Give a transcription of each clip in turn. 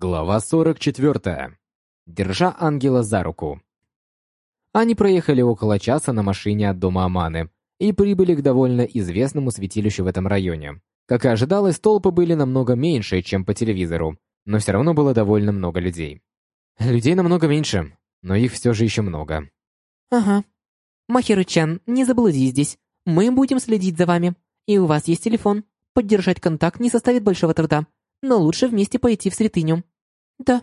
Глава 44. Держа ангела за руку. Они проехали около часа на машине от дома Аманы и прибыли к довольно известному святилищу в этом районе. Как и ожидалось, толпы были намного меньше, чем по телевизору, но все равно было довольно много людей. Людей намного меньше, но их все же еще много. Ага. Махиру-чан, не заблуди здесь. Мы будем следить за вами. И у вас есть телефон. Поддержать контакт не составит большого труда но лучше вместе пойти в святыню. Да.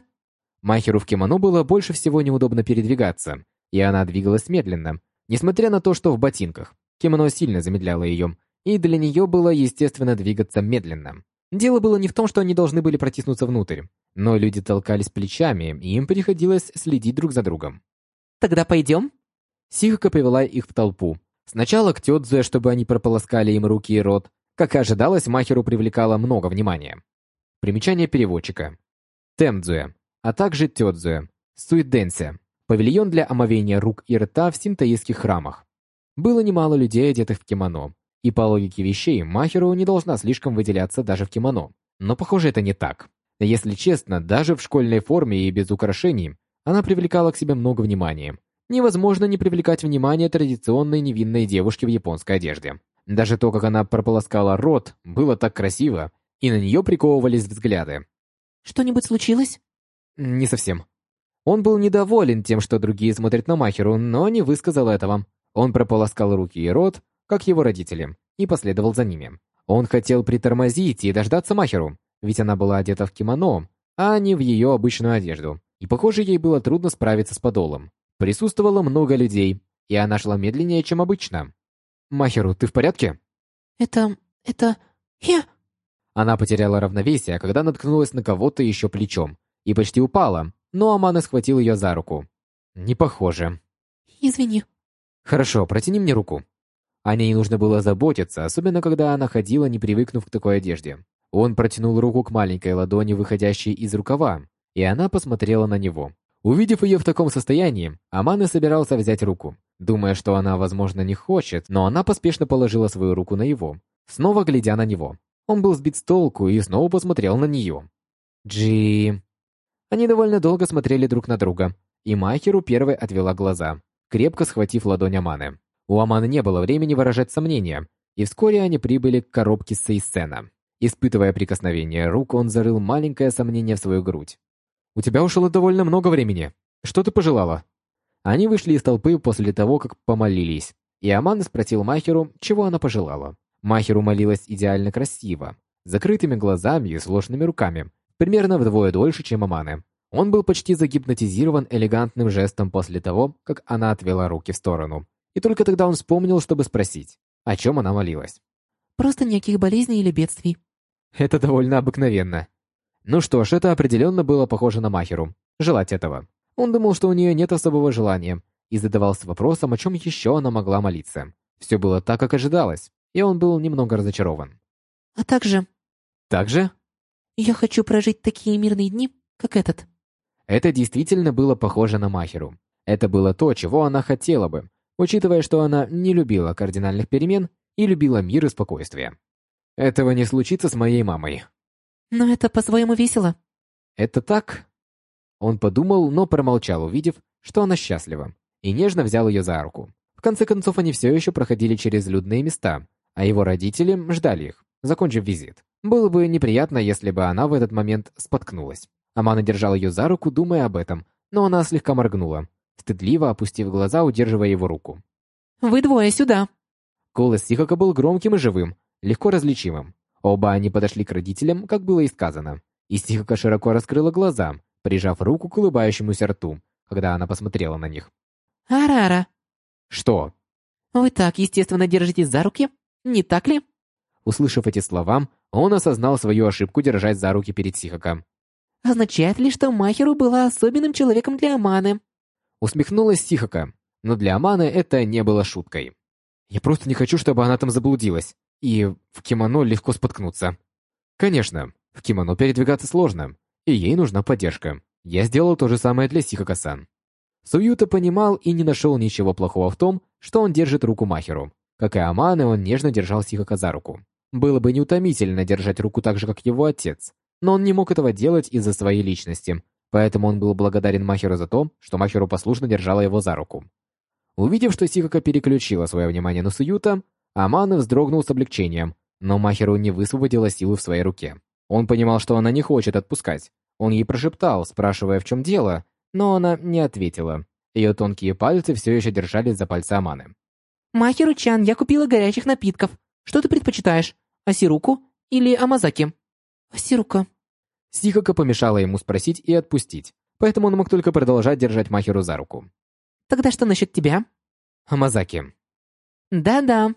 Махеру в кимоно было больше всего неудобно передвигаться, и она двигалась медленно, несмотря на то, что в ботинках. Кимоно сильно замедляло ее, и для нее было естественно двигаться медленно. Дело было не в том, что они должны были протиснуться внутрь, но люди толкались плечами, и им приходилось следить друг за другом. «Тогда пойдем?» Сихака повела их в толпу. Сначала к Тёдзе, чтобы они прополоскали им руки и рот. Как и ожидалось, Махеру привлекало много внимания. Примечание переводчика. Темдзуэ, а также Тёдзуэ, Суиденсе, павильон для омовения рук и рта в синтоистских храмах. Было немало людей, одетых в кимоно, и по логике вещей Махеру не должна слишком выделяться даже в кимоно. Но похоже, это не так. Если честно, даже в школьной форме и без украшений она привлекала к себе много внимания. Невозможно не привлекать внимание традиционной невинной девушки в японской одежде. Даже то, как она прополоскала рот, было так красиво, и на нее приковывались взгляды. «Что-нибудь случилось?» «Не совсем». Он был недоволен тем, что другие смотрят на Махеру, но не высказал этого. Он прополоскал руки и рот, как его родители, и последовал за ними. Он хотел притормозить и дождаться Махеру, ведь она была одета в кимоно, а не в ее обычную одежду. И, похоже, ей было трудно справиться с подолом. Присутствовало много людей, и она шла медленнее, чем обычно. «Махеру, ты в порядке?» «Это... это... я...» Она потеряла равновесие, когда наткнулась на кого-то еще плечом и почти упала, но Амана схватил ее за руку. Не похоже. «Извини». «Хорошо, протяни мне руку». О ней нужно было заботиться, особенно когда она ходила, не привыкнув к такой одежде. Он протянул руку к маленькой ладони, выходящей из рукава, и она посмотрела на него. Увидев ее в таком состоянии, Амана собирался взять руку, думая, что она, возможно, не хочет, но она поспешно положила свою руку на его, снова глядя на него. Он был сбит с толку и снова посмотрел на нее. Джи... Они довольно долго смотрели друг на друга, и Махеру первой отвела глаза, крепко схватив ладонь Аманы. У Аманы не было времени выражать сомнения, и вскоре они прибыли к коробке Сейсена. Испытывая прикосновение рук, он зарыл маленькое сомнение в свою грудь. «У тебя ушло довольно много времени. Что ты пожелала?» Они вышли из толпы после того, как помолились, и Аман спросил Махеру, чего она пожелала. Махеру молилась идеально красиво, закрытыми глазами и сложными руками, примерно вдвое дольше, чем Аманы. Он был почти загипнотизирован элегантным жестом после того, как она отвела руки в сторону. И только тогда он вспомнил, чтобы спросить, о чем она молилась. «Просто никаких болезней или бедствий». Это довольно обыкновенно. Ну что ж, это определенно было похоже на Махеру. Желать этого. Он думал, что у нее нет особого желания, и задавался вопросом, о чем еще она могла молиться. Все было так, как ожидалось и он был немного разочарован. «А также...» «Также?» «Я хочу прожить такие мирные дни, как этот». Это действительно было похоже на Махеру. Это было то, чего она хотела бы, учитывая, что она не любила кардинальных перемен и любила мир и спокойствие. Этого не случится с моей мамой. Но это по-своему весело. Это так? Он подумал, но промолчал, увидев, что она счастлива, и нежно взял ее за руку. В конце концов, они все еще проходили через людные места, а его родители ждали их, закончив визит. Было бы неприятно, если бы она в этот момент споткнулась. Амана держал ее за руку, думая об этом, но она слегка моргнула, стыдливо опустив глаза, удерживая его руку. «Вы двое сюда!» Голос Сихака был громким и живым, легко различимым. Оба они подошли к родителям, как было и сказано. И Сихака широко раскрыла глаза, прижав руку к улыбающемуся рту, когда она посмотрела на них. «Арара!» «Что?» «Вы так, естественно, держитесь за руки?» Не так ли?» Услышав эти слова, он осознал свою ошибку держать за руки перед Сихаком. «Означает ли, что Махеру была особенным человеком для Аманы?» Усмехнулась Сихака, но для Аманы это не было шуткой. «Я просто не хочу, чтобы она там заблудилась, и в кимоно легко споткнуться». «Конечно, в кимоно передвигаться сложно, и ей нужна поддержка. Я сделал то же самое для Сихака-сан». Суюта понимал и не нашел ничего плохого в том, что он держит руку Махеру, как и Аманы, он нежно держал Сихака за руку. Было бы неутомительно держать руку так же, как его отец, но он не мог этого делать из-за своей личности, поэтому он был благодарен Махеру за то, что Махеру послушно держала его за руку. Увидев, что Сикака переключила свое внимание на Суюта, Аманы вздрогнул с облегчением, но Махеру не высвободила силы в своей руке. Он понимал, что она не хочет отпускать. Он ей прошептал, спрашивая, в чем дело, но она не ответила. Ее тонкие пальцы все еще держались за пальцы Аманы. «Махеру-чан, я купила горячих напитков. Что ты предпочитаешь? Асируку или Амазаки?» «Асирука». Сикака помешала ему спросить и отпустить, поэтому он мог только продолжать держать Махеру за руку. «Тогда что насчет тебя?» Амазаки. «Да-да».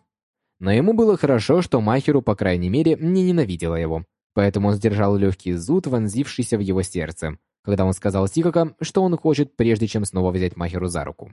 Но ему было хорошо, что Махеру, по крайней мере, не ненавидела его, поэтому он сдержал легкий зуд, вонзившийся в его сердце, когда он сказал Сикака, что он хочет, прежде чем снова взять Махеру за руку.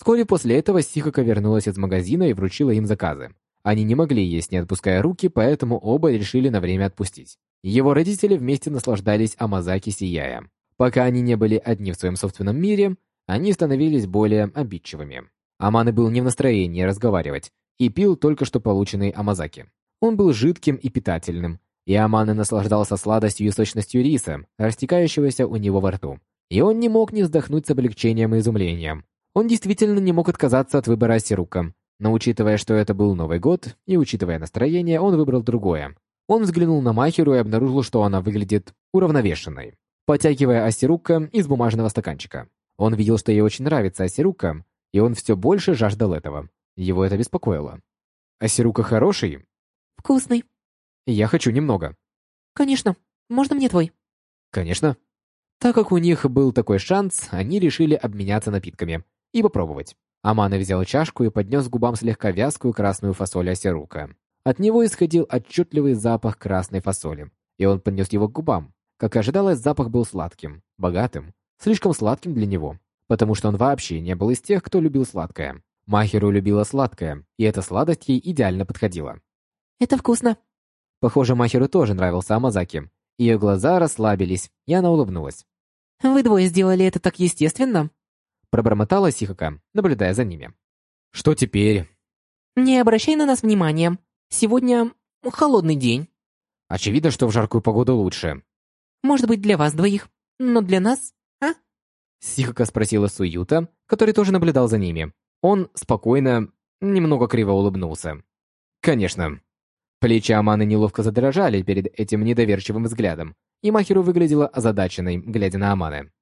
Вскоре после этого Сикака вернулась из магазина и вручила им заказы. Они не могли есть, не отпуская руки, поэтому оба решили на время отпустить. Его родители вместе наслаждались Амазаки сияя. Пока они не были одни в своем собственном мире, они становились более обидчивыми. Аманы был не в настроении разговаривать и пил только что полученный Амазаки. Он был жидким и питательным, и Аманы наслаждался сладостью и сочностью риса, растекающегося у него во рту. И он не мог не вздохнуть с облегчением и изумлением. Он действительно не мог отказаться от выбора Сирука, но учитывая, что это был Новый год, и учитывая настроение, он выбрал другое. Он взглянул на Махеру и обнаружил, что она выглядит уравновешенной, потягивая осирука из бумажного стаканчика. Он видел, что ей очень нравится осирука, и он все больше жаждал этого. Его это беспокоило. «Осирука хороший?» «Вкусный». «Я хочу немного». «Конечно. Можно мне твой?» «Конечно». Так как у них был такой шанс, они решили обменяться напитками и попробовать. Аманы взял чашку и поднес к губам слегка вязкую красную фасоль осирука. От него исходил отчетливый запах красной фасоли, и он поднес его к губам. Как ожидалось, запах был сладким, богатым, слишком сладким для него, потому что он вообще не был из тех, кто любил сладкое. Махеру любила сладкое, и эта сладость ей идеально подходила. «Это вкусно». Похоже, Махеру тоже нравился Амазаки. Ее глаза расслабились, и она улыбнулась. «Вы двое сделали это так естественно?» Пробормотала Сихака, наблюдая за ними. «Что теперь?» «Не обращай на нас внимания. Сегодня холодный день. Очевидно, что в жаркую погоду лучше. Может быть, для вас двоих, но для нас, а? Сихака спросила Суюта, который тоже наблюдал за ними. Он спокойно, немного криво улыбнулся. Конечно. Плечи Аманы неловко задрожали перед этим недоверчивым взглядом, и Махеру выглядела озадаченной, глядя на Аманы.